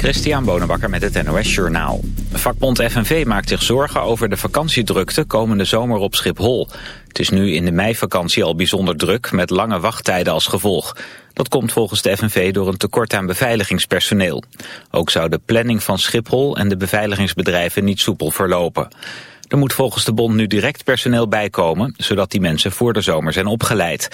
Christian Bonenbakker met het NOS Journaal. Vakbond FNV maakt zich zorgen over de vakantiedrukte komende zomer op Schiphol. Het is nu in de meivakantie al bijzonder druk met lange wachttijden als gevolg. Dat komt volgens de FNV door een tekort aan beveiligingspersoneel. Ook zou de planning van Schiphol en de beveiligingsbedrijven niet soepel verlopen. Er moet volgens de bond nu direct personeel bijkomen, zodat die mensen voor de zomer zijn opgeleid.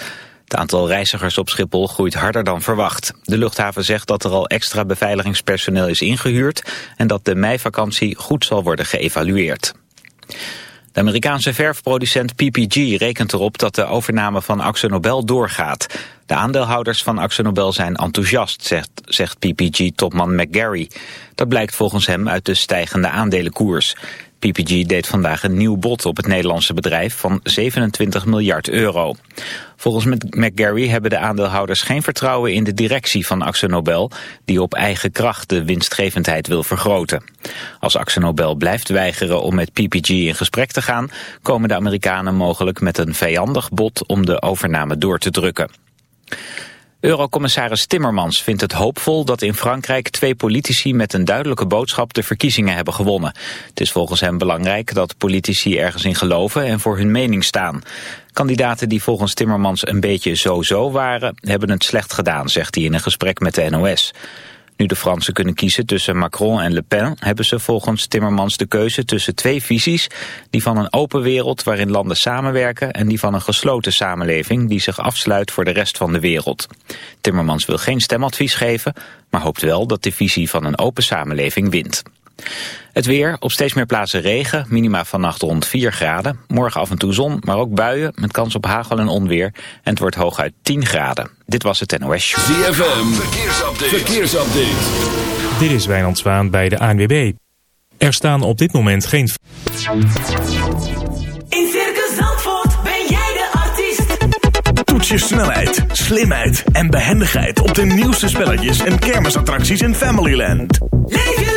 Het aantal reizigers op Schiphol groeit harder dan verwacht. De luchthaven zegt dat er al extra beveiligingspersoneel is ingehuurd... en dat de meivakantie goed zal worden geëvalueerd. De Amerikaanse verfproducent PPG rekent erop dat de overname van AxoNobel doorgaat. De aandeelhouders van AxoNobel zijn enthousiast, zegt, zegt PPG-topman McGarry. Dat blijkt volgens hem uit de stijgende aandelenkoers. PPG deed vandaag een nieuw bod op het Nederlandse bedrijf van 27 miljard euro. Volgens McGarry hebben de aandeelhouders geen vertrouwen in de directie van AxoNobel... die op eigen kracht de winstgevendheid wil vergroten. Als AxoNobel blijft weigeren om met PPG in gesprek te gaan... komen de Amerikanen mogelijk met een vijandig bod om de overname door te drukken. Eurocommissaris Timmermans vindt het hoopvol dat in Frankrijk twee politici met een duidelijke boodschap de verkiezingen hebben gewonnen. Het is volgens hem belangrijk dat politici ergens in geloven en voor hun mening staan. Kandidaten die volgens Timmermans een beetje zo-zo waren, hebben het slecht gedaan, zegt hij in een gesprek met de NOS. Nu de Fransen kunnen kiezen tussen Macron en Le Pen... hebben ze volgens Timmermans de keuze tussen twee visies... die van een open wereld waarin landen samenwerken... en die van een gesloten samenleving die zich afsluit voor de rest van de wereld. Timmermans wil geen stemadvies geven... maar hoopt wel dat de visie van een open samenleving wint. Het weer, op steeds meer plaatsen regen, minima vannacht rond 4 graden. Morgen af en toe zon, maar ook buien met kans op hagel en onweer. En het wordt hooguit 10 graden. Dit was het NOS ZFM, verkeersupdate. verkeersupdate. Dit is Wijnand Zwaan bij de ANWB. Er staan op dit moment geen... In Circus Zandvoort ben jij de artiest. Toets je snelheid, slimheid en behendigheid op de nieuwste spelletjes en kermisattracties in Familyland. Leef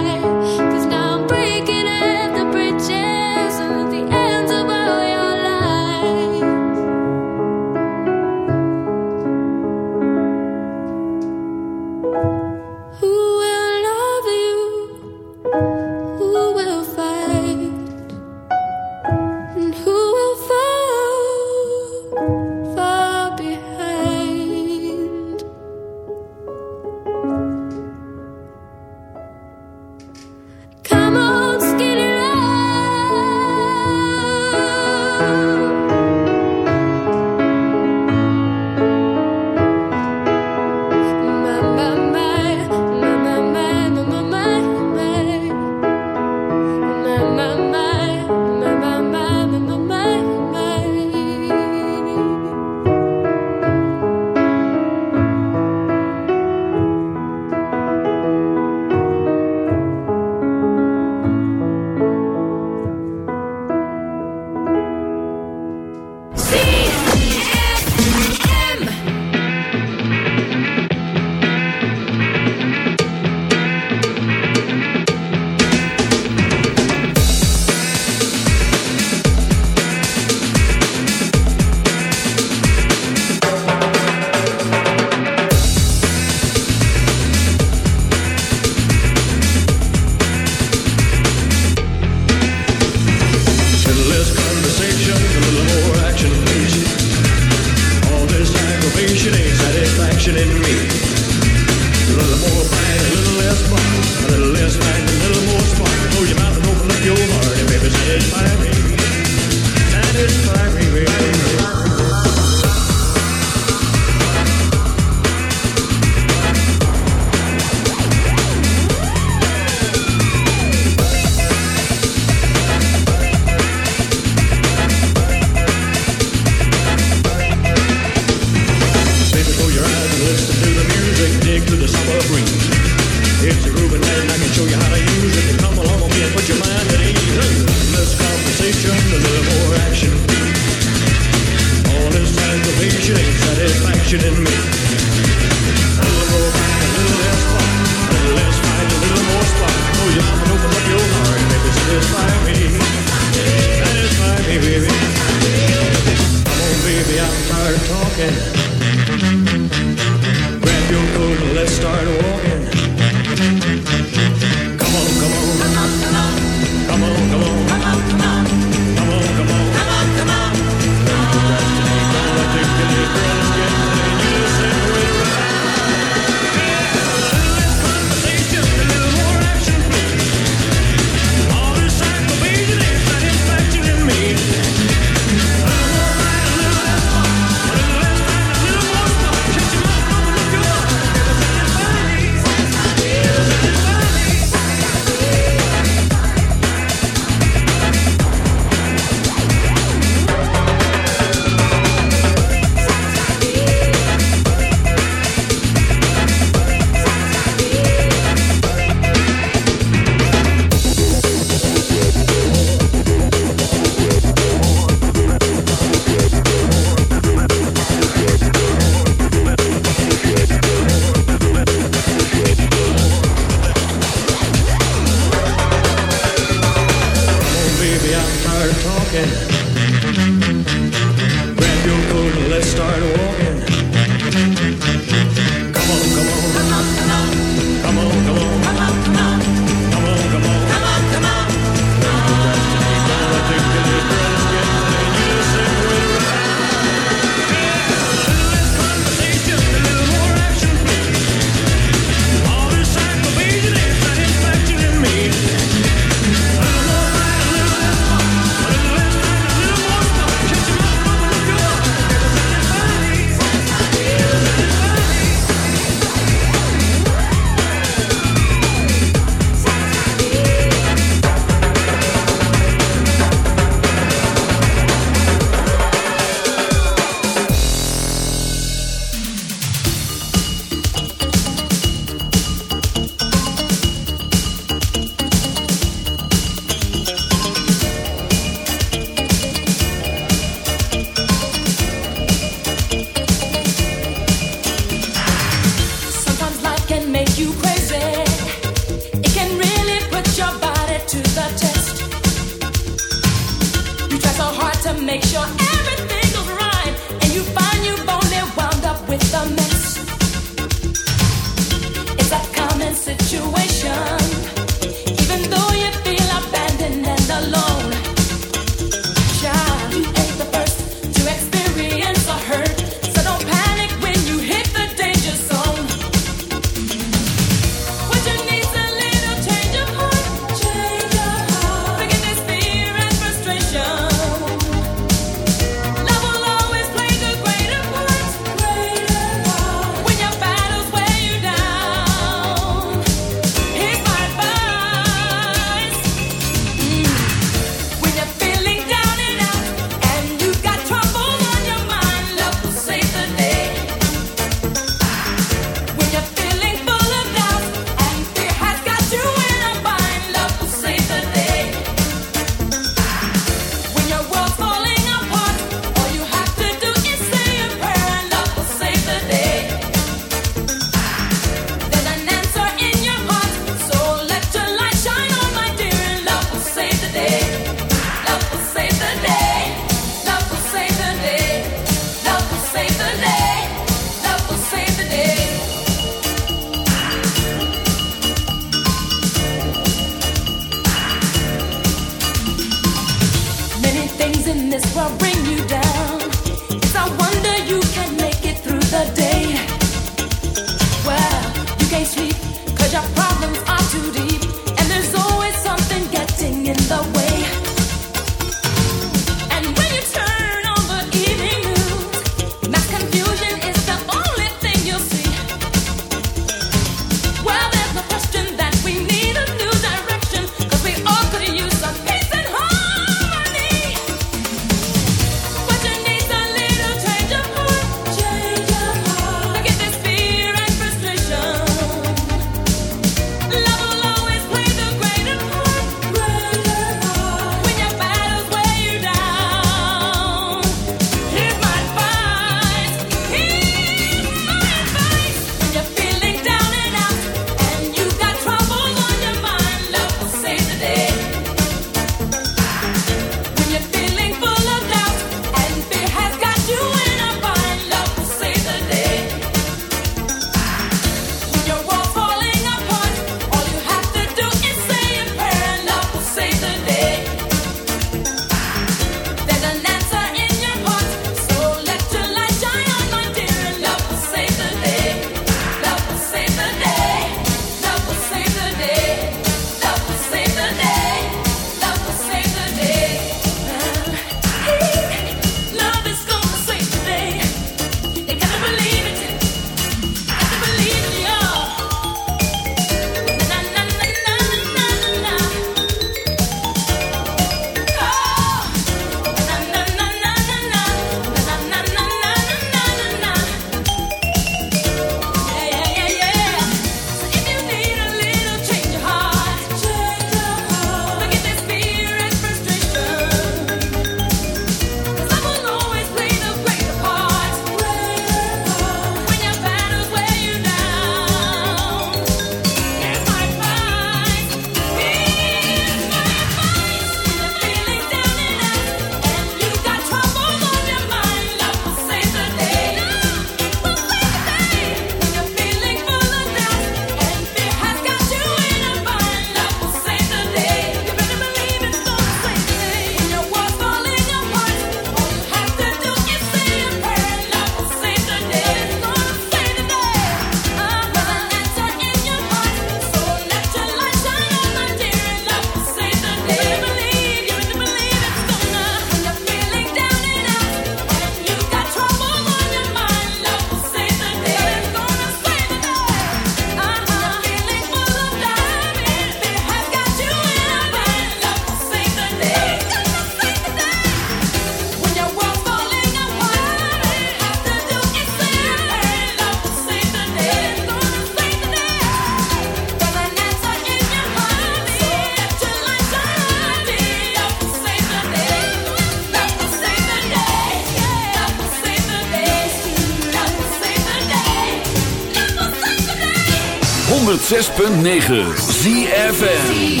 106.9 ZFN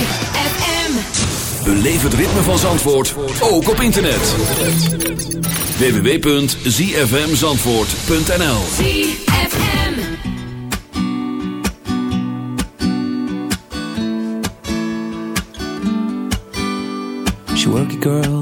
Beleef het ritme van Zandvoort, ook op internet. www.zfmzandvoort.nl She work girl.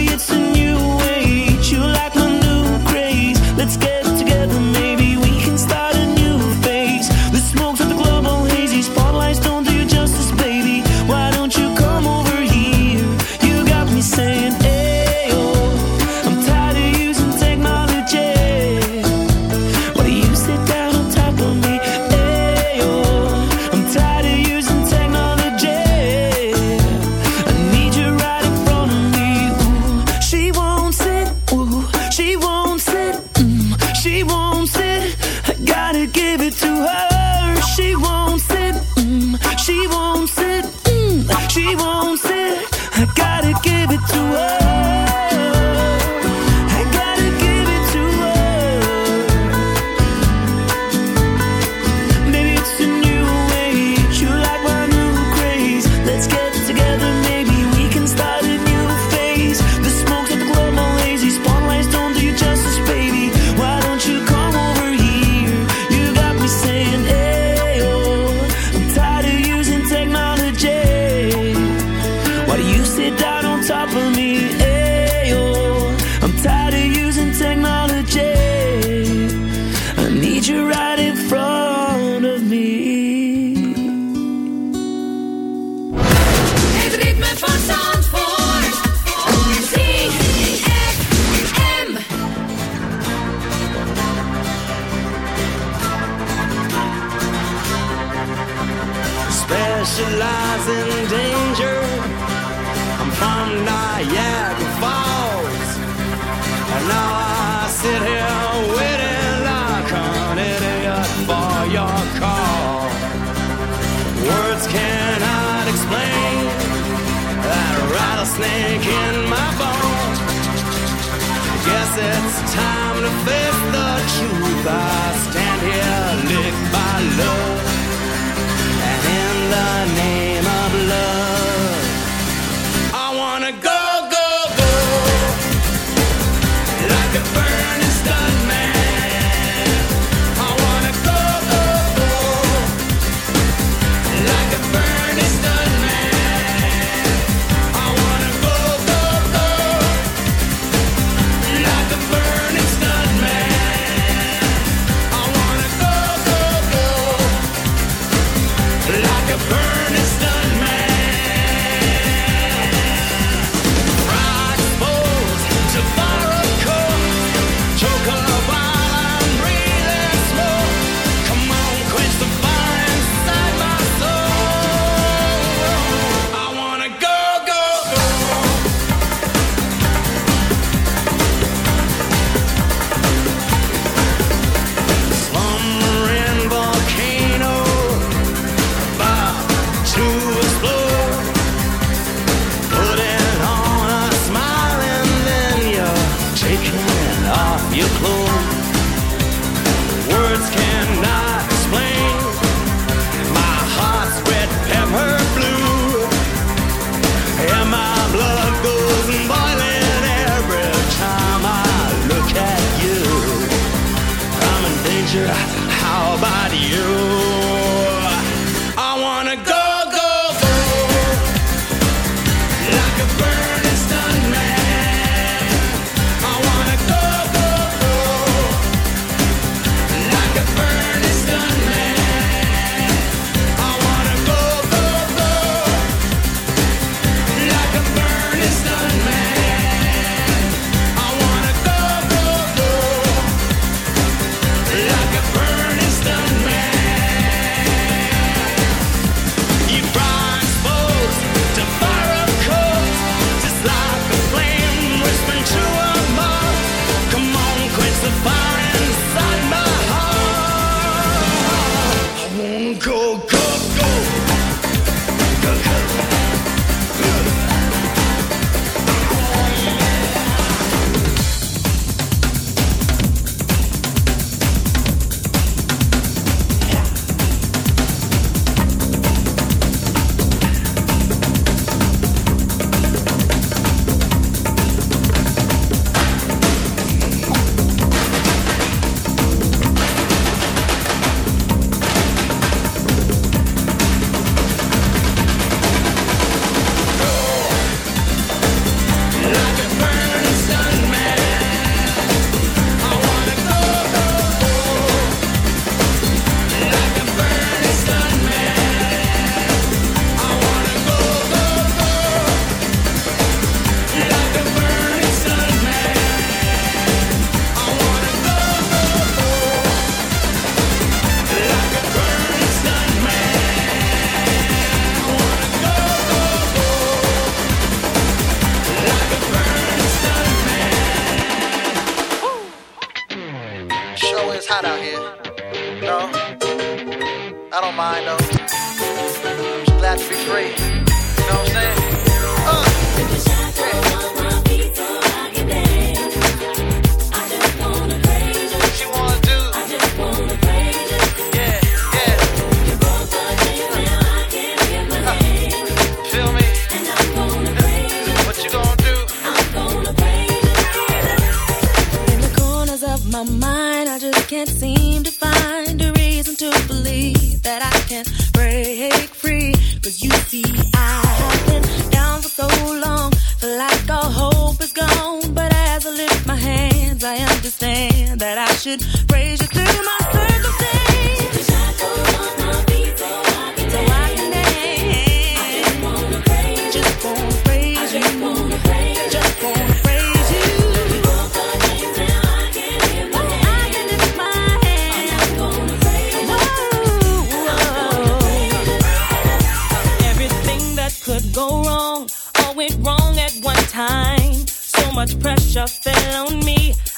alone me.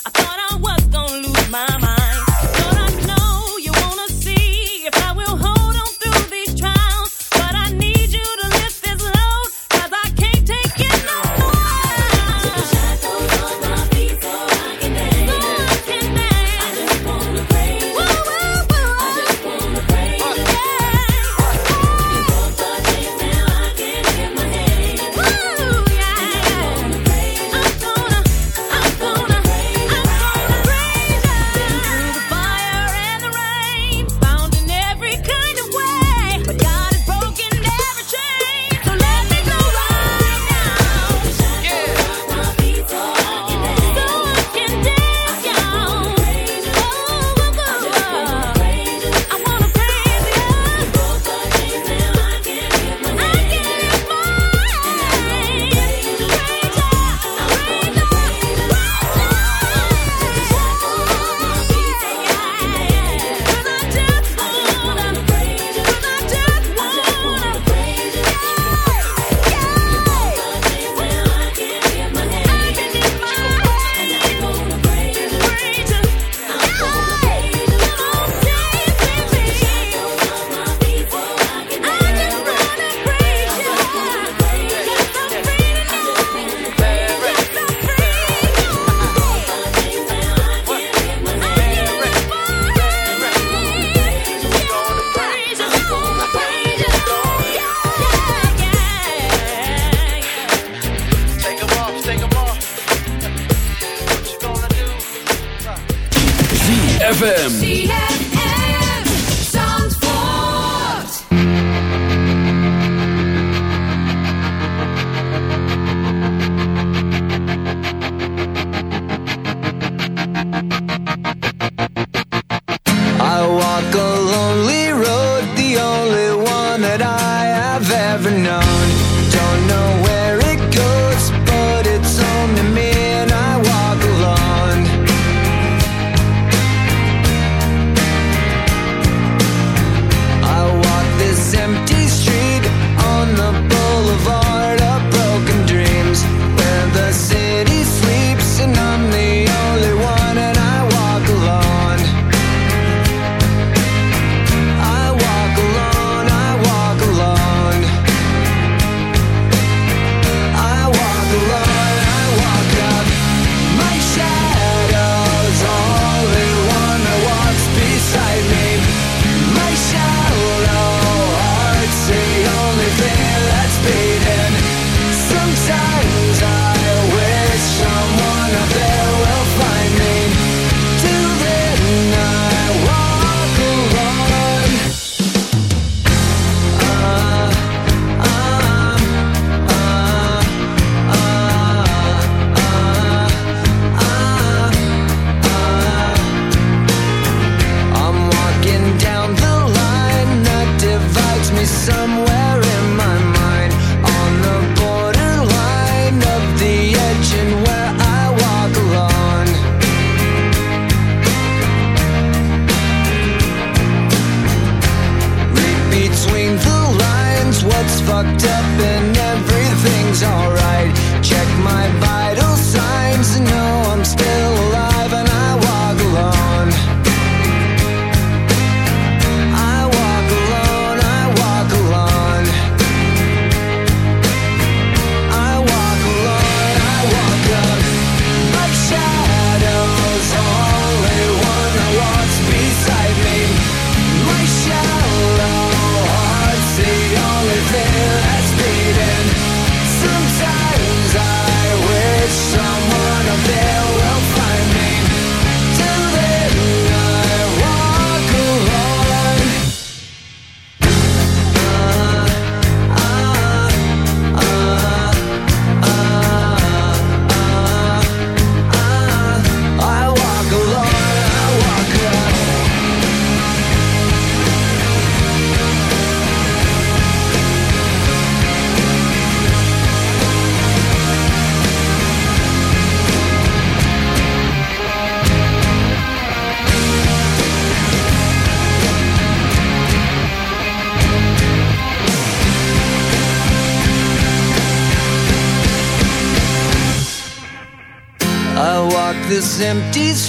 Empty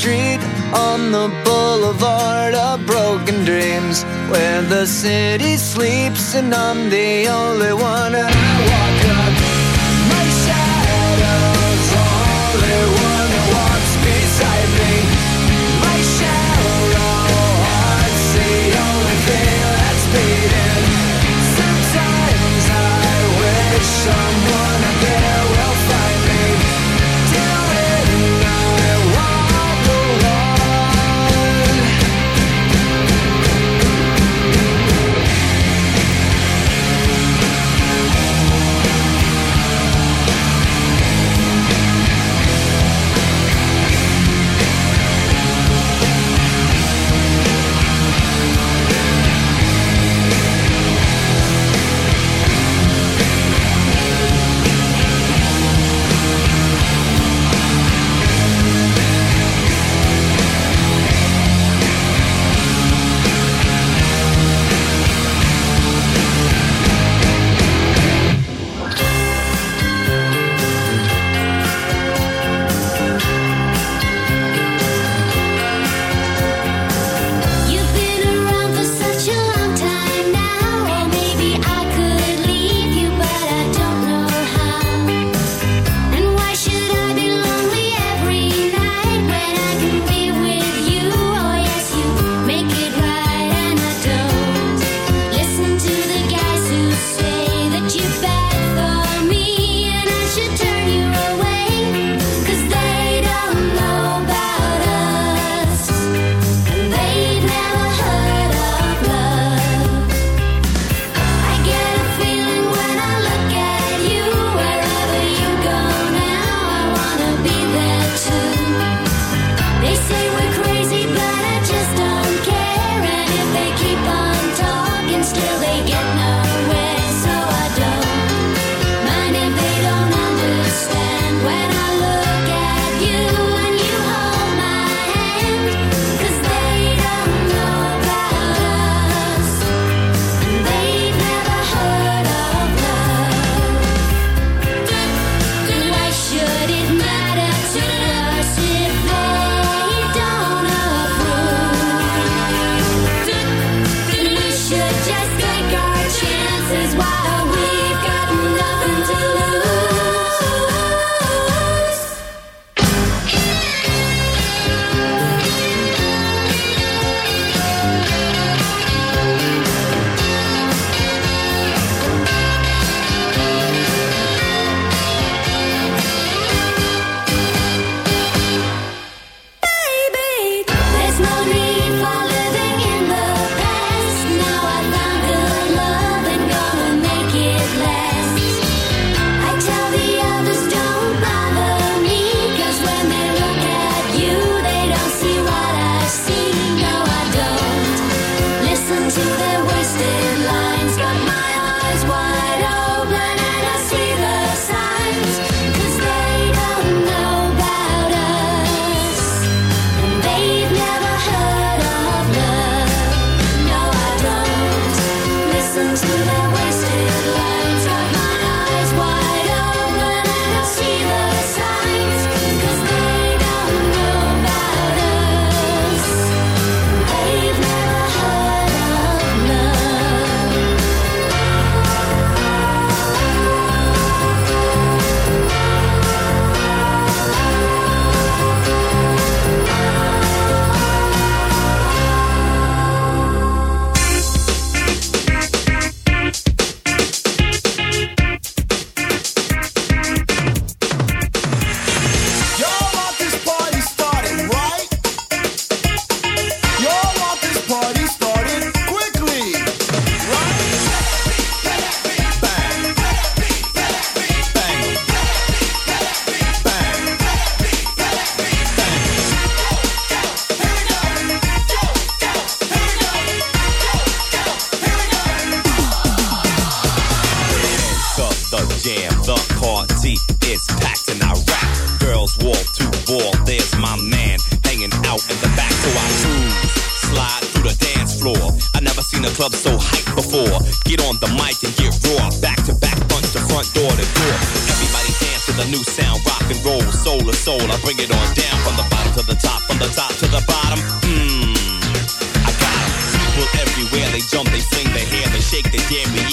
Get on the mic and get raw, back to back, punch to front door to door. Everybody dance to the new sound, rock and roll, soul to soul. I bring it on down from the bottom to the top, from the top to the bottom. Mmm. I got. People everywhere, they jump, they sing, they hair, they shake, they damn yeah,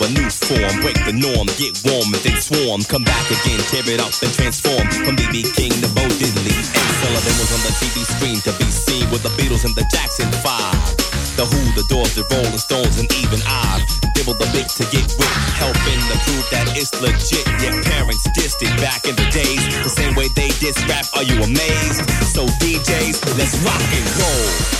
a new form. Break the norm, get warm and then swarm. Come back again, tear it up and transform. From BB King to Bo Diddley. Ed Sullivan was on the TV screen to be seen with the Beatles and the Jackson 5. The Who, the Doors, the Rolling Stones, and even I dibble the bit to get with, helping to prove that it's legit. Your parents dissed it back in the days, the same way they diss rap. Are you amazed? So DJs, let's rock and roll.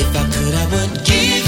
If I could, I would give